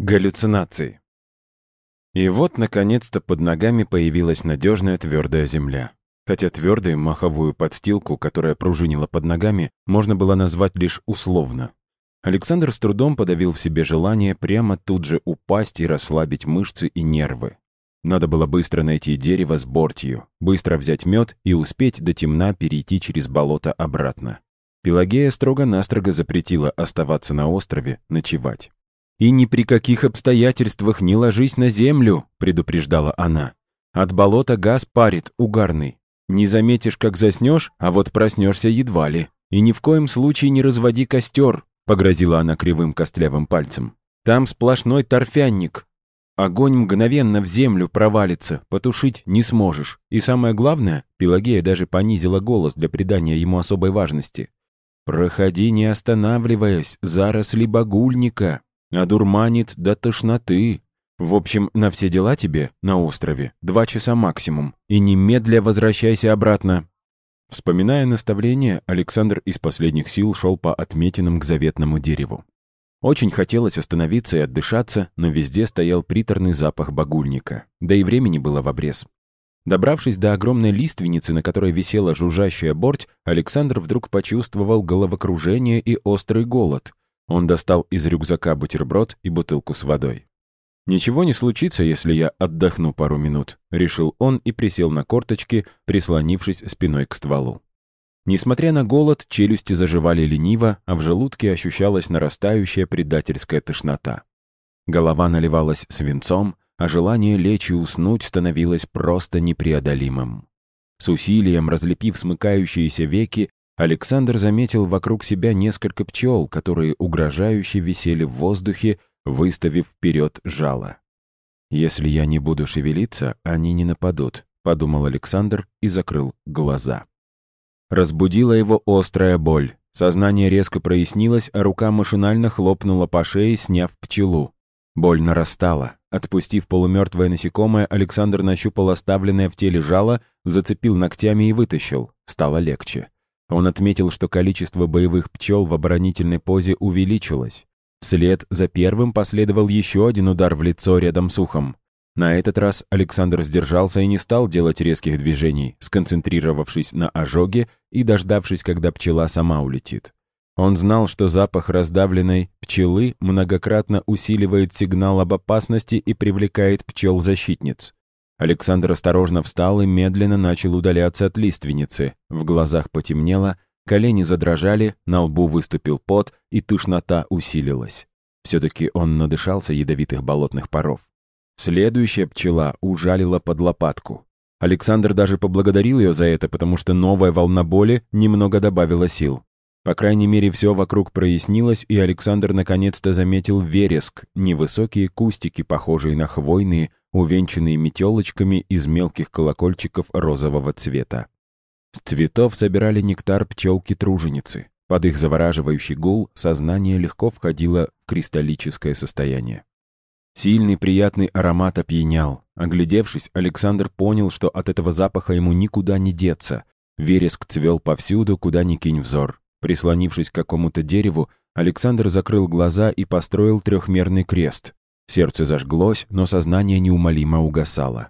Галлюцинации. И вот, наконец-то, под ногами появилась надежная твердая земля. Хотя твердую маховую подстилку, которая пружинила под ногами, можно было назвать лишь условно. Александр с трудом подавил в себе желание прямо тут же упасть и расслабить мышцы и нервы. Надо было быстро найти дерево с бортью, быстро взять мед и успеть до темна перейти через болото обратно. Пелагея строго-настрого запретила оставаться на острове, ночевать. «И ни при каких обстоятельствах не ложись на землю», — предупреждала она. «От болота газ парит, угарный. Не заметишь, как заснешь, а вот проснешься едва ли. И ни в коем случае не разводи костер», — погрозила она кривым костлявым пальцем. «Там сплошной торфянник. Огонь мгновенно в землю провалится, потушить не сможешь. И самое главное, Пелагея даже понизила голос для придания ему особой важности. «Проходи, не останавливаясь, заросли багульника одурманит до тошноты. В общем, на все дела тебе, на острове, два часа максимум, и немедля возвращайся обратно». Вспоминая наставление, Александр из последних сил шел по отметинам к заветному дереву. Очень хотелось остановиться и отдышаться, но везде стоял приторный запах багульника, да и времени было в обрез. Добравшись до огромной лиственницы, на которой висела жужжащая борть, Александр вдруг почувствовал головокружение и острый голод — он достал из рюкзака бутерброд и бутылку с водой. «Ничего не случится, если я отдохну пару минут», — решил он и присел на корточки, прислонившись спиной к стволу. Несмотря на голод, челюсти заживали лениво, а в желудке ощущалась нарастающая предательская тошнота. Голова наливалась свинцом, а желание лечь и уснуть становилось просто непреодолимым. С усилием разлепив смыкающиеся веки, Александр заметил вокруг себя несколько пчел, которые угрожающе висели в воздухе, выставив вперед жало. «Если я не буду шевелиться, они не нападут», — подумал Александр и закрыл глаза. Разбудила его острая боль. Сознание резко прояснилось, а рука машинально хлопнула по шее, сняв пчелу. Боль нарастала. Отпустив полумертвое насекомое, Александр нащупал оставленное в теле жало, зацепил ногтями и вытащил. Стало легче. Он отметил, что количество боевых пчел в оборонительной позе увеличилось. Вслед за первым последовал еще один удар в лицо рядом с ухом. На этот раз Александр сдержался и не стал делать резких движений, сконцентрировавшись на ожоге и дождавшись, когда пчела сама улетит. Он знал, что запах раздавленной пчелы многократно усиливает сигнал об опасности и привлекает пчел-защитниц. Александр осторожно встал и медленно начал удаляться от лиственницы. В глазах потемнело, колени задрожали, на лбу выступил пот, и тошнота усилилась. Все-таки он надышался ядовитых болотных паров. Следующая пчела ужалила под лопатку. Александр даже поблагодарил ее за это, потому что новая волна боли немного добавила сил. По крайней мере, все вокруг прояснилось, и Александр наконец-то заметил вереск, невысокие кустики, похожие на хвойные, увенчанные метелочками из мелких колокольчиков розового цвета. С цветов собирали нектар пчелки-труженицы. Под их завораживающий гул сознание легко входило в кристаллическое состояние. Сильный приятный аромат опьянял. Оглядевшись, Александр понял, что от этого запаха ему никуда не деться. Вереск цвел повсюду, куда ни кинь взор. Прислонившись к какому-то дереву, Александр закрыл глаза и построил трехмерный крест. Сердце зажглось, но сознание неумолимо угасало.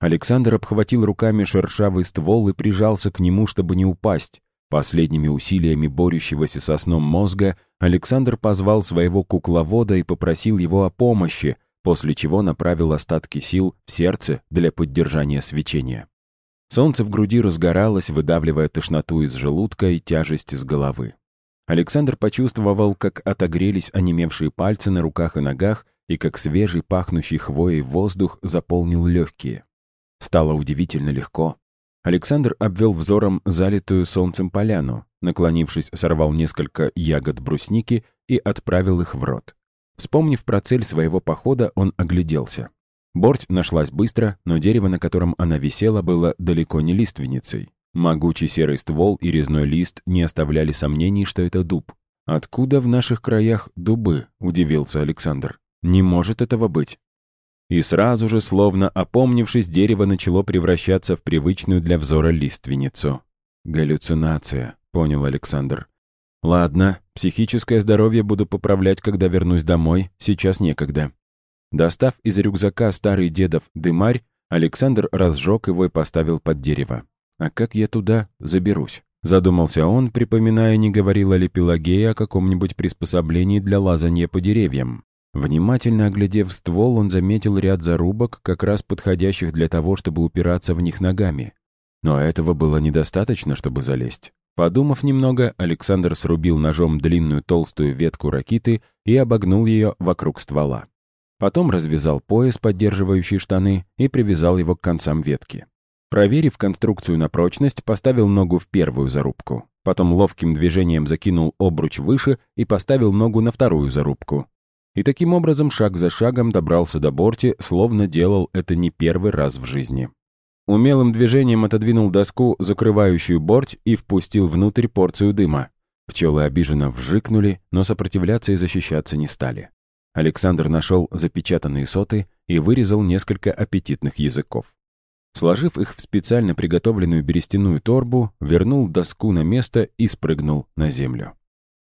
Александр обхватил руками шершавый ствол и прижался к нему, чтобы не упасть. Последними усилиями борющегося со сном мозга Александр позвал своего кукловода и попросил его о помощи, после чего направил остатки сил в сердце для поддержания свечения. Солнце в груди разгоралось, выдавливая тошноту из желудка и тяжесть из головы. Александр почувствовал, как отогрелись онемевшие пальцы на руках и ногах, и как свежий, пахнущий хвоей воздух заполнил легкие. Стало удивительно легко. Александр обвел взором залитую солнцем поляну, наклонившись, сорвал несколько ягод брусники и отправил их в рот. Вспомнив про цель своего похода, он огляделся. Борть нашлась быстро, но дерево, на котором она висела, было далеко не лиственницей. Могучий серый ствол и резной лист не оставляли сомнений, что это дуб. «Откуда в наших краях дубы?» — удивился Александр. Не может этого быть. И сразу же, словно опомнившись, дерево начало превращаться в привычную для взора лиственницу. «Галлюцинация», — понял Александр. «Ладно, психическое здоровье буду поправлять, когда вернусь домой, сейчас некогда. Достав из рюкзака старый дедов дымарь, Александр разжег его и поставил под дерево. «А как я туда заберусь?» Задумался он, припоминая, не говорила ли Пелагея о каком-нибудь приспособлении для лазания по деревьям. Внимательно оглядев ствол, он заметил ряд зарубок, как раз подходящих для того, чтобы упираться в них ногами. Но этого было недостаточно, чтобы залезть. Подумав немного, Александр срубил ножом длинную толстую ветку ракиты и обогнул ее вокруг ствола. Потом развязал пояс, поддерживающий штаны, и привязал его к концам ветки. Проверив конструкцию на прочность, поставил ногу в первую зарубку. Потом ловким движением закинул обруч выше и поставил ногу на вторую зарубку. И таким образом шаг за шагом добрался до борти, словно делал это не первый раз в жизни. Умелым движением отодвинул доску, закрывающую борть, и впустил внутрь порцию дыма. Пчелы обиженно вжикнули, но сопротивляться и защищаться не стали. Александр нашел запечатанные соты и вырезал несколько аппетитных языков. Сложив их в специально приготовленную берестяную торбу, вернул доску на место и спрыгнул на землю.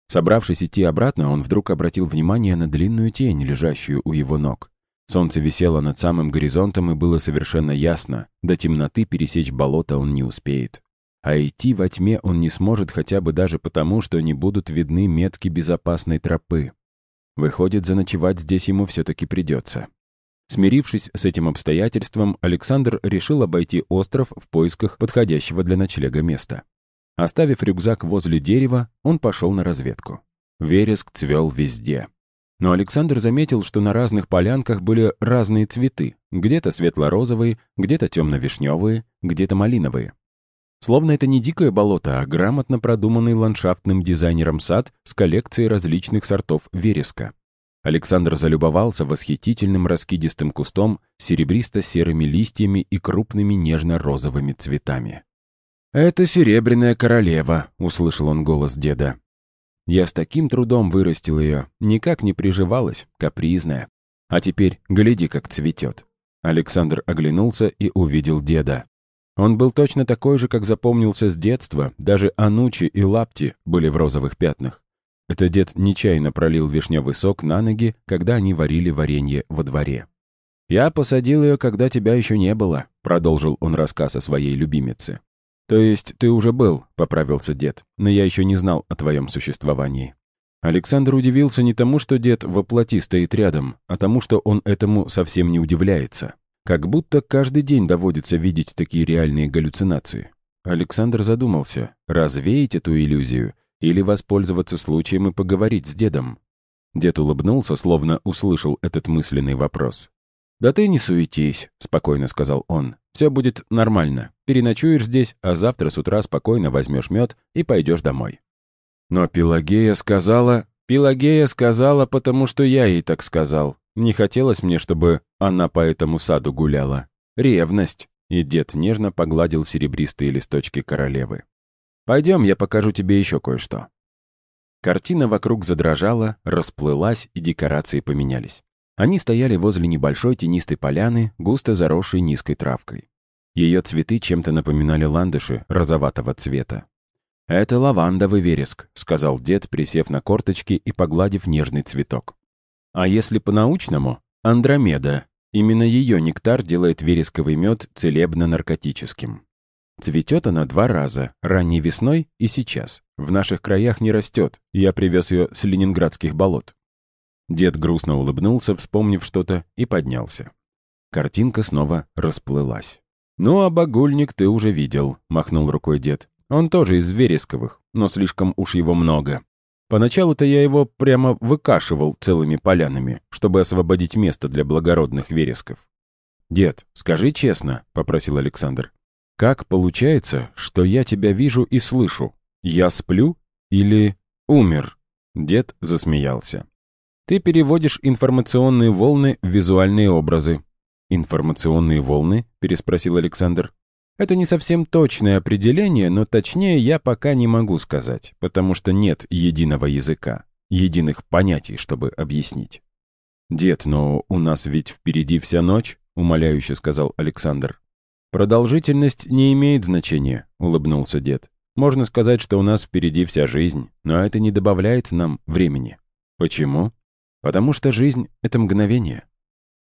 Собравшись идти обратно, он вдруг обратил внимание на длинную тень, лежащую у его ног. Солнце висело над самым горизонтом, и было совершенно ясно, до темноты пересечь болото он не успеет. А идти во тьме он не сможет хотя бы даже потому, что не будут видны метки безопасной тропы. Выходит, заночевать здесь ему все-таки придется. Смирившись с этим обстоятельством, Александр решил обойти остров в поисках подходящего для ночлега места. Оставив рюкзак возле дерева, он пошел на разведку. Вереск цвел везде. Но Александр заметил, что на разных полянках были разные цветы, где-то светло-розовые, где-то темно-вишневые, где-то малиновые. Словно это не дикое болото, а грамотно продуманный ландшафтным дизайнером сад с коллекцией различных сортов вереска. Александр залюбовался восхитительным раскидистым кустом серебристо-серыми листьями и крупными нежно-розовыми цветами. «Это серебряная королева», — услышал он голос деда. «Я с таким трудом вырастил ее, никак не приживалась, капризная. А теперь гляди, как цветет». Александр оглянулся и увидел деда. Он был точно такой же, как запомнился с детства, даже Анучи и Лапти были в розовых пятнах. Это дед нечаянно пролил вишневый сок на ноги, когда они варили варенье во дворе. «Я посадил ее, когда тебя еще не было», — продолжил он рассказ о своей любимице. «То есть ты уже был», — поправился дед, «но я еще не знал о твоем существовании». Александр удивился не тому, что дед воплоти стоит рядом, а тому, что он этому совсем не удивляется. Как будто каждый день доводится видеть такие реальные галлюцинации. Александр задумался, развеять эту иллюзию или воспользоваться случаем и поговорить с дедом. Дед улыбнулся, словно услышал этот мысленный вопрос. «Да ты не суетись», — спокойно сказал он. «Все будет нормально. Переночуешь здесь, а завтра с утра спокойно возьмешь мед и пойдешь домой». Но Пелагея сказала... Пелагея сказала, потому что я ей так сказал. Не хотелось мне, чтобы она по этому саду гуляла. Ревность. И дед нежно погладил серебристые листочки королевы. Пойдем, я покажу тебе еще кое-что». Картина вокруг задрожала, расплылась, и декорации поменялись. Они стояли возле небольшой тенистой поляны, густо заросшей низкой травкой. Ее цветы чем-то напоминали ландыши розоватого цвета. «Это лавандовый вереск», — сказал дед, присев на корточки и погладив нежный цветок. «А если по-научному? Андромеда. Именно ее нектар делает вересковый мед целебно-наркотическим. Цветет она два раза, ранней весной и сейчас. В наших краях не растет, я привез ее с ленинградских болот. Дед грустно улыбнулся, вспомнив что-то, и поднялся. Картинка снова расплылась. «Ну, а багульник ты уже видел», — махнул рукой дед. «Он тоже из вересковых, но слишком уж его много. Поначалу-то я его прямо выкашивал целыми полянами, чтобы освободить место для благородных вересков». «Дед, скажи честно», — попросил Александр, как получается, что я тебя вижу и слышу? Я сплю или умер?» Дед засмеялся. «Ты переводишь информационные волны в визуальные образы». «Информационные волны?» — переспросил Александр. «Это не совсем точное определение, но точнее я пока не могу сказать, потому что нет единого языка, единых понятий, чтобы объяснить». «Дед, но у нас ведь впереди вся ночь», — умоляюще сказал Александр. «Продолжительность не имеет значения», — улыбнулся дед. «Можно сказать, что у нас впереди вся жизнь, но это не добавляет нам времени». «Почему?» «Потому что жизнь — это мгновение.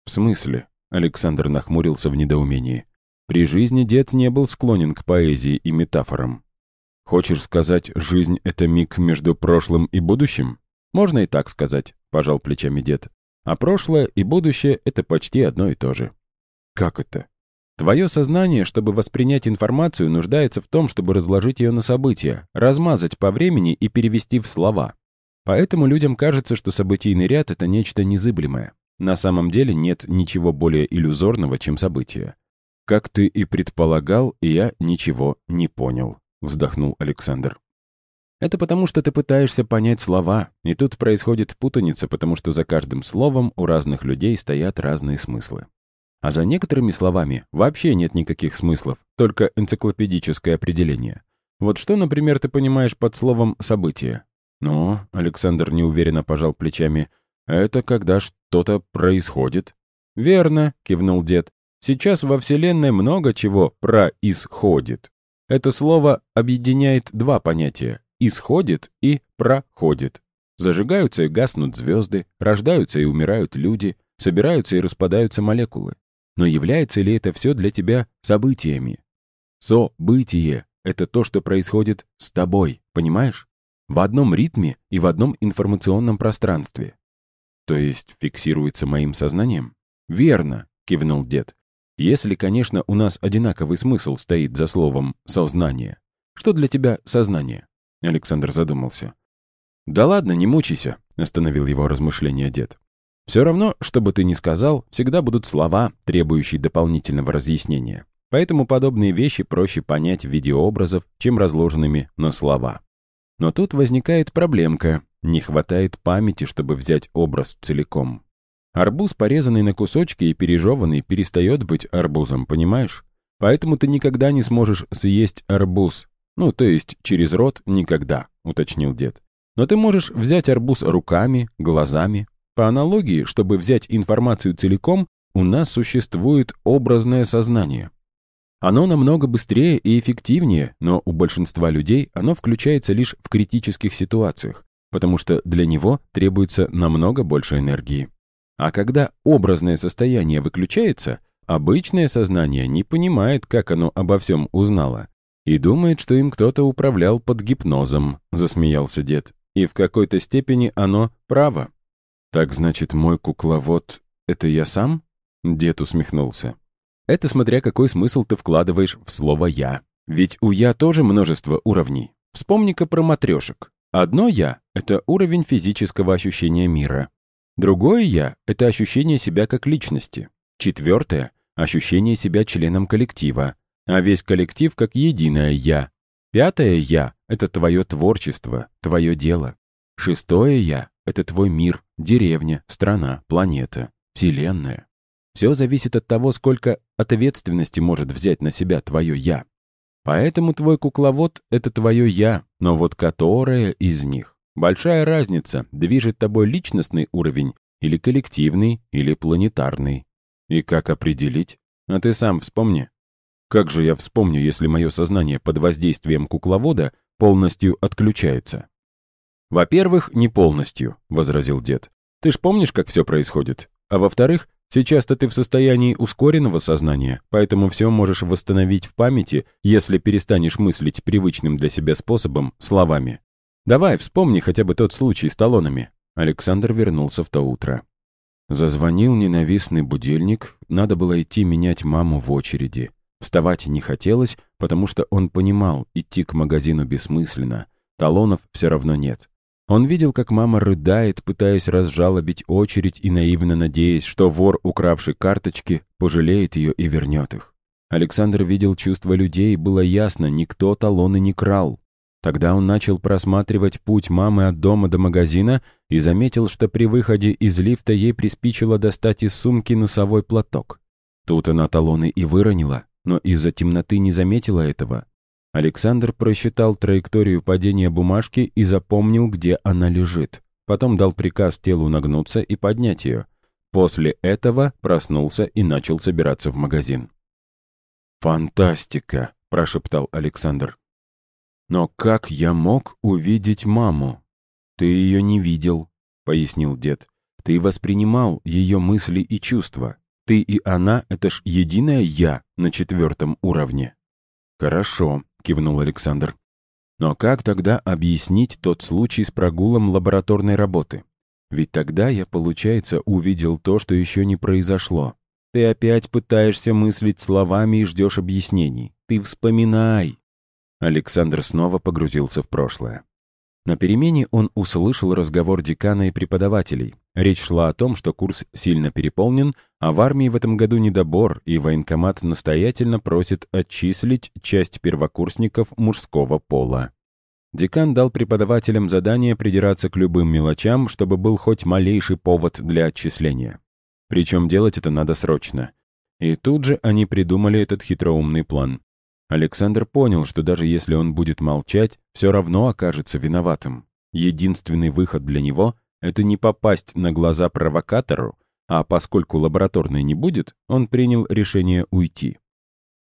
«В смысле?» — Александр нахмурился в недоумении. При жизни дед не был склонен к поэзии и метафорам. «Хочешь сказать, жизнь — это миг между прошлым и будущим?» «Можно и так сказать», — пожал плечами дед. «А прошлое и будущее — это почти одно и то же». «Как это?» Твое сознание, чтобы воспринять информацию, нуждается в том, чтобы разложить ее на события, размазать по времени и перевести в слова. Поэтому людям кажется, что событийный ряд — это нечто незыблемое. На самом деле нет ничего более иллюзорного, чем события. «Как ты и предполагал, я ничего не понял», — вздохнул Александр. «Это потому, что ты пытаешься понять слова, и тут происходит путаница, потому что за каждым словом у разных людей стоят разные смыслы. А за некоторыми словами вообще нет никаких смыслов, только энциклопедическое определение. Вот что, например, ты понимаешь под словом «событие»? «Ну», — Александр неуверенно пожал плечами, «это когда что-то происходит». «Верно», — кивнул дед. «Сейчас во Вселенной много чего происходит. Это слово объединяет два понятия — «исходит» и «проходит». Зажигаются и гаснут звезды, рождаются и умирают люди, собираются и распадаются молекулы. Но является ли это все для тебя событиями? Событие — это то, что происходит с тобой, понимаешь? В одном ритме и в одном информационном пространстве. То есть фиксируется моим сознанием? Верно, кивнул дед. Если, конечно, у нас одинаковый смысл стоит за словом «сознание». Что для тебя сознание? Александр задумался. «Да ладно, не мучайся», — остановил его размышления дед. «Все равно, что бы ты ни сказал, всегда будут слова, требующие дополнительного разъяснения. Поэтому подобные вещи проще понять в виде образов, чем разложенными на слова. Но тут возникает проблемка. Не хватает памяти, чтобы взять образ целиком. Арбуз, порезанный на кусочки и пережеванный, перестает быть арбузом, понимаешь? Поэтому ты никогда не сможешь съесть арбуз. Ну, то есть через рот никогда, уточнил дед. Но ты можешь взять арбуз руками, глазами. По аналогии, чтобы взять информацию целиком, у нас существует образное сознание. Оно намного быстрее и эффективнее, но у большинства людей оно включается лишь в критических ситуациях, потому что для него требуется намного больше энергии. А когда образное состояние выключается, обычное сознание не понимает, как оно обо всем узнало, и думает, что им кто-то управлял под гипнозом, засмеялся дед. И в какой-то степени оно право. Так значит, мой кукловод — это я сам? Дед усмехнулся. Это смотря какой смысл ты вкладываешь в слово «я». Ведь у «я» тоже множество уровней. Вспомни-ка про матрешек. Одно «я» — это уровень физического ощущения мира. Другое «я» — это ощущение себя как личности. Четвертое — ощущение себя членом коллектива. А весь коллектив как единое «я». Пятое «я» — это твое творчество, твое дело. Шестое «я» — это твой мир, деревня, страна, планета, вселенная. Все зависит от того, сколько ответственности может взять на себя твое «я». Поэтому твой кукловод — это твое «я», но вот которое из них? Большая разница, движет тобой личностный уровень или коллективный, или планетарный. И как определить? А ты сам вспомни. Как же я вспомню, если мое сознание под воздействием кукловода полностью отключается? «Во-первых, не полностью», — возразил дед. «Ты ж помнишь, как все происходит? А во-вторых, Сейчас-то ты в состоянии ускоренного сознания, поэтому все можешь восстановить в памяти, если перестанешь мыслить привычным для себя способом, словами. Давай, вспомни хотя бы тот случай с талонами. Александр вернулся в то утро. Зазвонил ненавистный будильник, надо было идти менять маму в очереди. Вставать не хотелось, потому что он понимал, идти к магазину бессмысленно. Талонов все равно нет. Он видел, как мама рыдает, пытаясь разжалобить очередь и наивно надеясь, что вор, укравший карточки, пожалеет ее и вернет их. Александр видел чувства людей, было ясно, никто талоны не крал. Тогда он начал просматривать путь мамы от дома до магазина и заметил, что при выходе из лифта ей приспичило достать из сумки носовой платок. Тут она талоны и выронила, но из-за темноты не заметила этого. Александр просчитал траекторию падения бумажки и запомнил, где она лежит. Потом дал приказ телу нагнуться и поднять ее. После этого проснулся и начал собираться в магазин. «Фантастика!» – прошептал Александр. «Но как я мог увидеть маму?» «Ты ее не видел», — пояснил дед. Ты воспринимал ее мысли и чувства. Ты и она — это ж единое «я» на четвертом уровне. «Хорошо», — кивнул Александр. «Но как тогда объяснить тот случай с прогулом лабораторной работы? Ведь тогда я, получается, увидел то, что еще не произошло. Ты опять пытаешься мыслить словами и ждешь объяснений. Ты вспоминай!» Александр снова погрузился в прошлое. На перемене он услышал разговор декана и преподавателей. Речь шла о том, что курс сильно переполнен, а в армии в этом году недобор, и военкомат настоятельно просит отчислить часть первокурсников мужского пола. Декан дал преподавателям задание придираться к любым мелочам, чтобы был хоть малейший повод для отчисления. Причем делать это надо срочно. И тут же они придумали этот хитроумный план. Александр понял, что даже если он будет молчать, все равно окажется виноватым. Единственный выход для него — это не попасть на глаза провокатору, а поскольку лабораторной не будет, он принял решение уйти.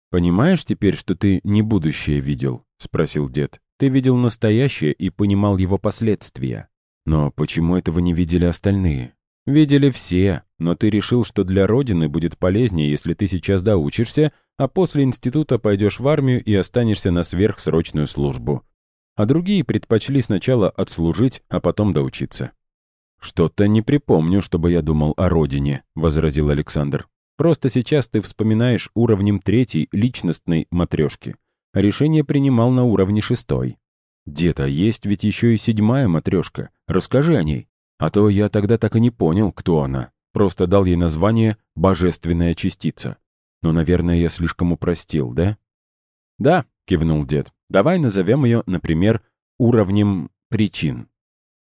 «Понимаешь теперь, что ты не будущее видел?» — спросил дед. «Ты видел настоящее и понимал его последствия. Но почему этого не видели остальные?» «Видели все, но ты решил, что для Родины будет полезнее, если ты сейчас доучишься, а после института пойдешь в армию и останешься на сверхсрочную службу. А другие предпочли сначала отслужить, а потом доучиться. «Что-то не припомню, чтобы я думал о родине», — возразил Александр. «Просто сейчас ты вспоминаешь уровнем третьей личностной матрешки. Решение принимал на уровне шестой. Дед, а есть ведь еще и седьмая матрешка. Расскажи о ней. А то я тогда так и не понял, кто она. Просто дал ей название «божественная частица». Но, наверное, я слишком упростил, да? Да, кивнул дед. Давай назовем ее, например, уровнем причин.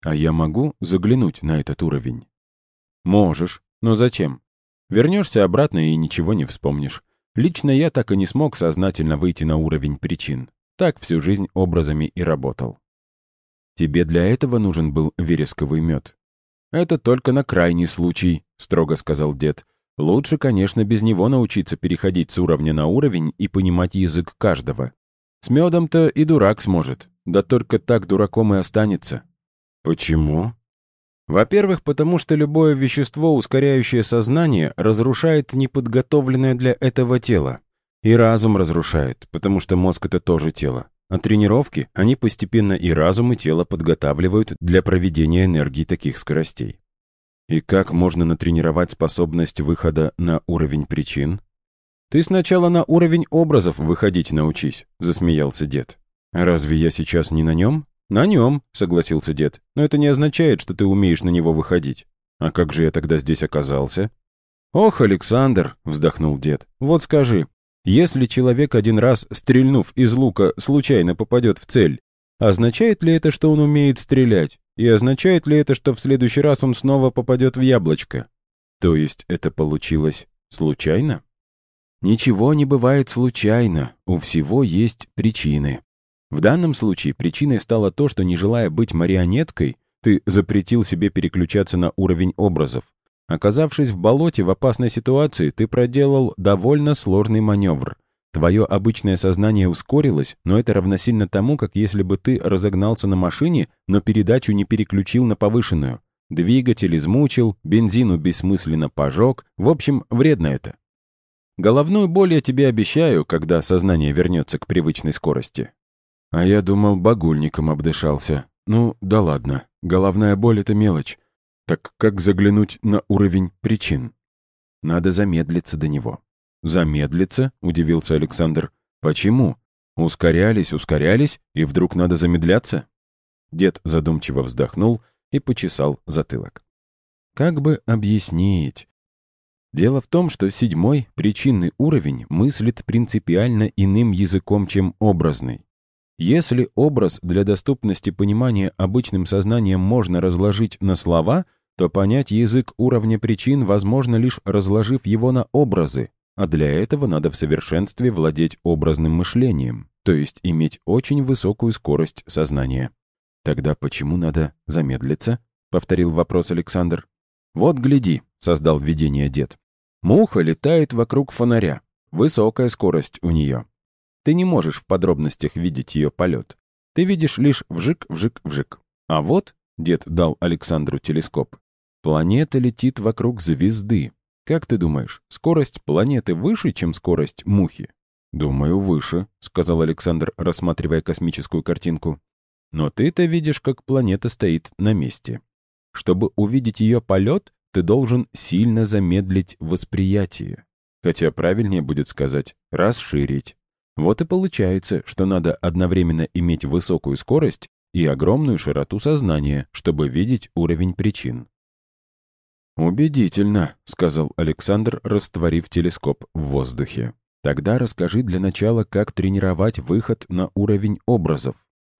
А я могу заглянуть на этот уровень? Можешь. Но зачем? Вернешься обратно и ничего не вспомнишь. Лично я так и не смог сознательно выйти на уровень причин. Так всю жизнь образами и работал. Тебе для этого нужен был вересковый мед. Это только на крайний случай, строго сказал дед. Лучше, конечно, без него научиться переходить с уровня на уровень и понимать язык каждого. С медом-то и дурак сможет, да только так дураком и останется. Почему? Во-первых, потому что любое вещество, ускоряющее сознание, разрушает неподготовленное для этого тело. И разум разрушает, потому что мозг — это тоже тело. А тренировки, они постепенно и разум, и тело подготавливают для проведения энергии таких скоростей. И как можно натренировать способность выхода на уровень причин? Ты сначала на уровень образов выходить научись, засмеялся дед. Разве я сейчас не на нем? На нем, согласился дед. Но это не означает, что ты умеешь на него выходить. А как же я тогда здесь оказался? Ох, Александр, вздохнул дед. Вот скажи, если человек один раз, стрельнув из лука, случайно попадет в цель, означает ли это, что он умеет стрелять? И означает ли это, что в следующий раз он снова попадет в яблочко? То есть это получилось случайно? Ничего не бывает случайно, у всего есть причины. В данном случае причиной стало то, что, не желая быть марионеткой, ты запретил себе переключаться на уровень образов. Оказавшись в болоте в опасной ситуации, ты проделал довольно сложный маневр. Твое обычное сознание ускорилось, но это равносильно тому, как если бы ты разогнался на машине, но передачу не переключил на повышенную. Двигатель измучил, бензину бессмысленно пожег. В общем, вредно это. Головную боль я тебе обещаю, когда сознание вернется к привычной скорости. А я думал, багульником обдышался. Ну, да ладно. Головная боль — это мелочь. Так как заглянуть на уровень причин? Надо замедлиться до него. «Замедлиться?» — удивился Александр. «Почему? Ускорялись, ускорялись, и вдруг надо замедляться?» Дед задумчиво вздохнул и почесал затылок. «Как бы объяснить?» Дело в том, что седьмой, причинный уровень, мыслит принципиально иным языком, чем образный. Если образ для доступности понимания обычным сознанием можно разложить на слова, то понять язык уровня причин возможно лишь разложив его на образы, а для этого надо в совершенстве владеть образным мышлением, то есть иметь очень высокую скорость сознания. Тогда почему надо замедлиться? Повторил вопрос Александр. Вот гляди, создал видение дед. Муха летает вокруг фонаря. Высокая скорость у нее. Ты не можешь в подробностях видеть ее полет. Ты видишь лишь вжик-вжик-вжик. А вот, дед дал Александру телескоп, Планета летит вокруг звезды. Как ты думаешь, скорость планеты выше, чем скорость мухи? «Думаю, выше», — сказал Александр, рассматривая космическую картинку. «Но ты-то видишь, как планета стоит на месте. Чтобы увидеть ее полет, ты должен сильно замедлить восприятие. Хотя правильнее будет сказать «расширить». Вот и получается, что надо одновременно иметь высокую скорость и огромную широту сознания, чтобы видеть уровень причин. «Убедительно», — сказал Александр, растворив телескоп в воздухе. «Тогда расскажи для начала, как тренировать выход на уровень образов».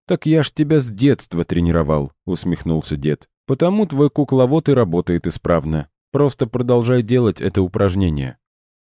«Так я ж тебя с детства тренировал», — усмехнулся дед. «Потому твой кукловод и работает исправно. Просто продолжай делать это упражнение».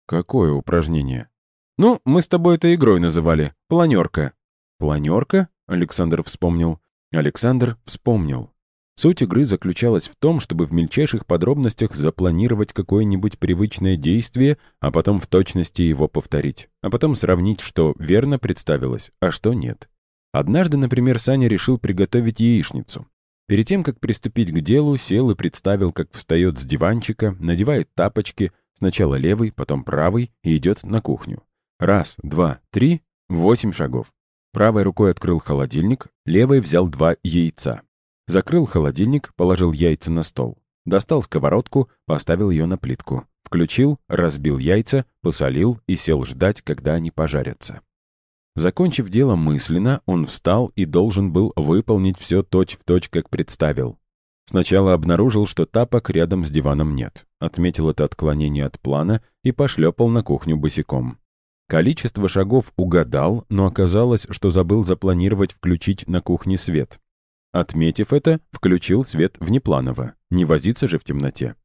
«Какое упражнение?» «Ну, мы с тобой это игрой называли. Планерка». «Планерка?» — Александр вспомнил. Александр вспомнил. Суть игры заключалась в том, чтобы в мельчайших подробностях запланировать какое-нибудь привычное действие, а потом в точности его повторить, а потом сравнить, что верно представилось, а что нет. Однажды, например, Саня решил приготовить яичницу. Перед тем, как приступить к делу, сел и представил, как встает с диванчика, надевает тапочки, сначала левый, потом правый, и идет на кухню. Раз, два, три, восемь шагов. Правой рукой открыл холодильник, левой взял два яйца. Закрыл холодильник, положил яйца на стол. Достал сковородку, поставил ее на плитку. Включил, разбил яйца, посолил и сел ждать, когда они пожарятся. Закончив дело мысленно, он встал и должен был выполнить все точь-в-точь, как представил. Сначала обнаружил, что тапок рядом с диваном нет. Отметил это отклонение от плана и пошлепал на кухню босиком. Количество шагов угадал, но оказалось, что забыл запланировать включить на кухне свет. Отметив это, включил свет внепланово. Не возиться же в темноте.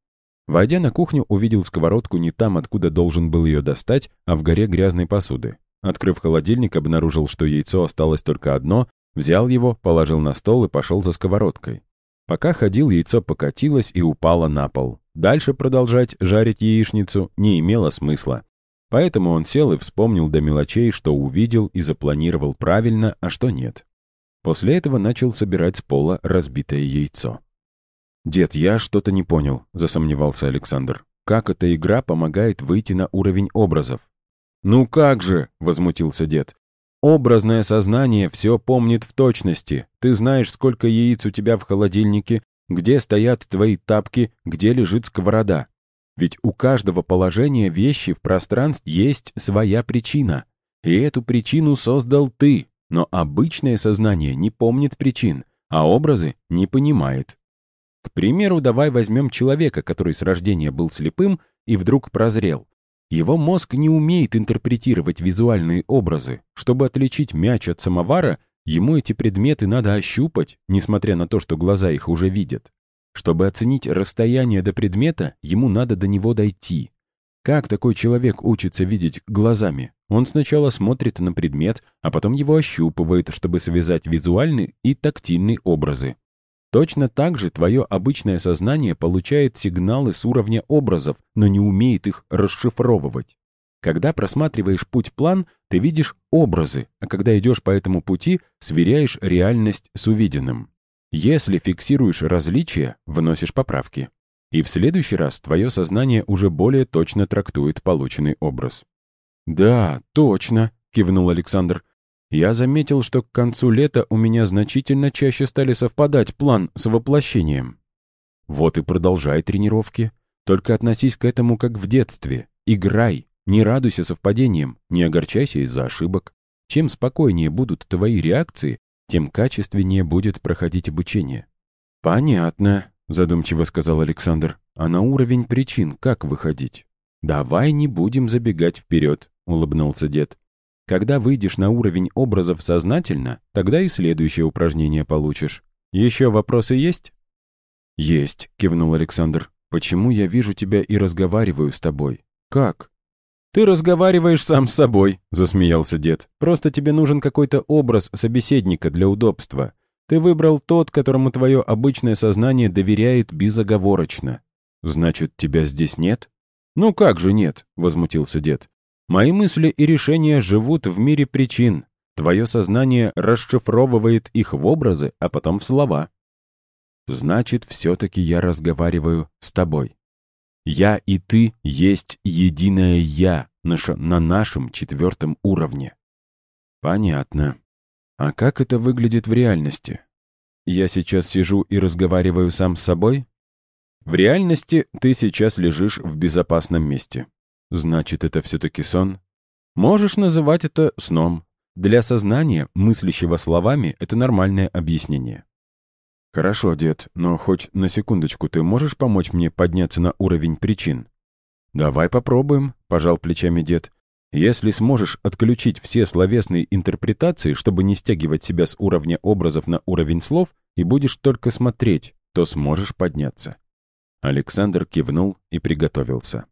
Войдя на кухню, увидел сковородку не там, откуда должен был ее достать, а в горе грязной посуды. Открыв холодильник, обнаружил, что яйцо осталось только одно, взял его, положил на стол и пошел за сковородкой. Пока ходил, яйцо покатилось и упало на пол. Дальше продолжать жарить яичницу не имело смысла. Поэтому он сел и вспомнил до мелочей, что увидел и запланировал правильно, а что нет. После этого начал собирать с пола разбитое яйцо. «Дед, я что-то не понял», — засомневался Александр. «Как эта игра помогает выйти на уровень образов?» «Ну как же!» — возмутился дед. «Образное сознание все помнит в точности. Ты знаешь, сколько яиц у тебя в холодильнике, где стоят твои тапки, где лежит сковорода. Ведь у каждого положения вещи в пространстве есть своя причина. И эту причину создал ты. Но обычное сознание не помнит причин, а образы не понимает. К примеру, давай возьмем человека, который с рождения был слепым и вдруг прозрел. Его мозг не умеет интерпретировать визуальные образы. Чтобы отличить мяч от самовара, ему эти предметы надо ощупать, несмотря на то, что глаза их уже видят. Чтобы оценить расстояние до предмета, ему надо до него дойти. Как такой человек учится видеть глазами? Он сначала смотрит на предмет, а потом его ощупывает, чтобы связать визуальный и тактильный образы. Точно так же твое обычное сознание получает сигналы с уровня образов, но не умеет их расшифровывать. Когда просматриваешь путь-план, ты видишь образы, а когда идешь по этому пути, сверяешь реальность с увиденным. Если фиксируешь различия, вносишь поправки. И в следующий раз твое сознание уже более точно трактует полученный образ. «Да, точно», — кивнул Александр. «Я заметил, что к концу лета у меня значительно чаще стали совпадать план с воплощением». «Вот и продолжай тренировки. Только относись к этому как в детстве. Играй, не радуйся совпадениям, не огорчайся из-за ошибок. Чем спокойнее будут твои реакции, тем качественнее будет проходить обучение». «Понятно», — задумчиво сказал Александр. «А на уровень причин как выходить?» «Давай не будем забегать вперед улыбнулся дед. Когда выйдешь на уровень образов сознательно, тогда и следующее упражнение получишь. Еще вопросы есть? Есть, кивнул Александр. Почему я вижу тебя и разговариваю с тобой? Как? Ты разговариваешь сам с собой, засмеялся дед. Просто тебе нужен какой-то образ собеседника для удобства. Ты выбрал тот, которому твое обычное сознание доверяет безоговорочно. Значит, тебя здесь нет? Ну как же нет, возмутился дед. Мои мысли и решения живут в мире причин. Твое сознание расшифровывает их в образы, а потом в слова. значит, все-таки я разговариваю с тобой. Я и ты есть единое «я» на нашем четвертом уровне. Понятно. А как это выглядит в реальности? Я сейчас сижу и разговариваю сам с собой? В реальности ты сейчас лежишь в безопасном месте. Значит, это все-таки сон? Можешь называть это сном. Для сознания, мыслящего словами, это нормальное объяснение. «Хорошо, дед, но хоть на секундочку ты можешь помочь мне подняться на уровень причин?» «Давай попробуем», — пожал плечами дед. «Если сможешь отключить все словесные интерпретации, чтобы не стягивать себя с уровня образов на уровень слов, и будешь только смотреть, то сможешь подняться». Александр кивнул и приготовился.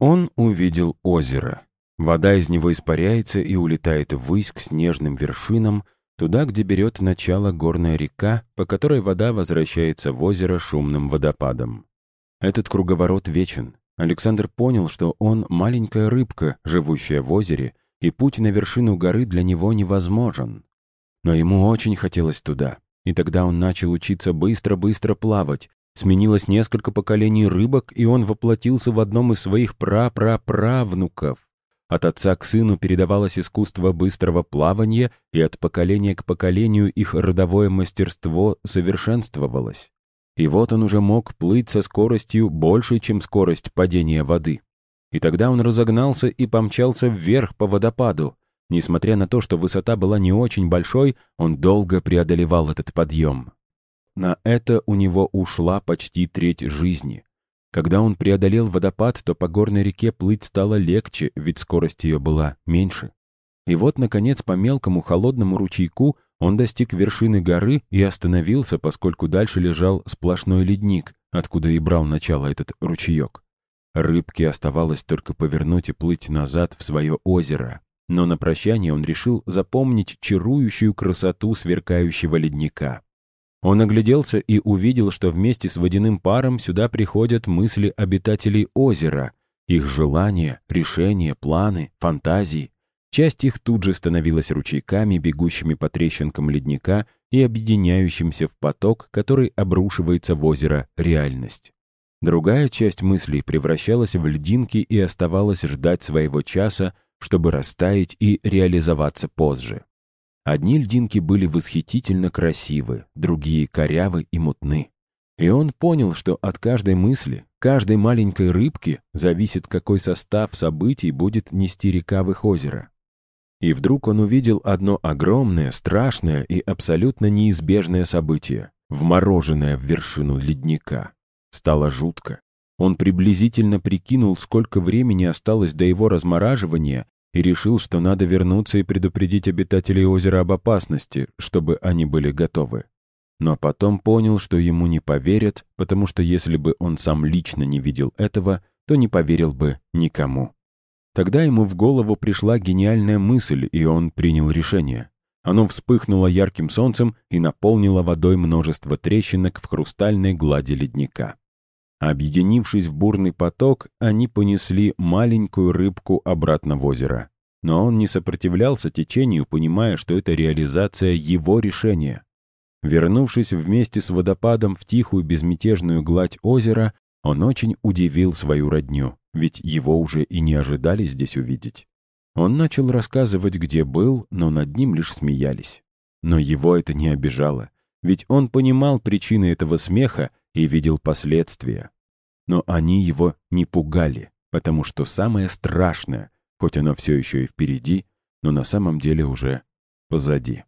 Он увидел озеро. Вода из него испаряется и улетает ввысь к снежным вершинам, туда, где берет начало горная река, по которой вода возвращается в озеро шумным водопадом. Этот круговорот вечен. Александр понял, что он маленькая рыбка, живущая в озере, и путь на вершину горы для него невозможен. Но ему очень хотелось туда, и тогда он начал учиться быстро-быстро плавать. Сменилось несколько поколений рыбок, и он воплотился в одном из своих пра-пра-правнуков. От отца к сыну передавалось искусство быстрого плавания, и от поколения к поколению их родовое мастерство совершенствовалось. И вот он уже мог плыть со скоростью большей, чем скорость падения воды. И тогда он разогнался и помчался вверх по водопаду. Несмотря на то, что высота была не очень большой, он долго преодолевал этот подъем. На это у него ушла почти треть жизни. Когда он преодолел водопад, то по горной реке плыть стало легче, ведь скорость ее была меньше. И вот, наконец, по мелкому холодному ручейку он достиг вершины горы и остановился, поскольку дальше лежал сплошной ледник, откуда и брал начало этот ручеек. Рыбке оставалось только повернуть и плыть назад в свое озеро. Но на прощание он решил запомнить чарующую красоту сверкающего ледника. Он огляделся и увидел, что вместе с водяным паром сюда приходят мысли обитателей озера, их желания, решения, планы, фантазии. Часть их тут же становилась ручейками, бегущими по трещинкам ледника и объединяющимся в поток, который обрушивается в озеро реальность. Другая часть мыслей превращалась в льдинки и оставалась ждать своего часа, чтобы растаять и реализоваться позже. Одни льдинки были восхитительно красивы, другие корявы и мутны. И он понял, что от каждой мысли, каждой маленькой рыбки зависит, какой состав событий будет нести река в их озеро. И вдруг он увидел одно огромное, страшное и абсолютно неизбежное событие, вмороженное в вершину ледника. Стало жутко. Он приблизительно прикинул, сколько времени осталось до его размораживания, и решил, что надо вернуться и предупредить обитателей озера об опасности, чтобы они были готовы. Но потом понял, что ему не поверят, потому что если бы он сам лично не видел этого, то не поверил бы никому. Тогда ему в голову пришла гениальная мысль, и он принял решение. Оно вспыхнуло ярким солнцем и наполнило водой множество трещинок в хрустальной глади ледника. Объединившись в бурный поток, они понесли маленькую рыбку обратно в озеро. Но он не сопротивлялся течению, понимая, что это реализация его решения. Вернувшись вместе с водопадом в тихую безмятежную гладь озера, он очень удивил свою родню, ведь его уже и не ожидали здесь увидеть. Он начал рассказывать, где был, но над ним лишь смеялись. Но его это не обижало, ведь он понимал причины этого смеха и видел последствия. Но они его не пугали, потому что самое страшное, хоть оно все еще и впереди, но на самом деле уже позади.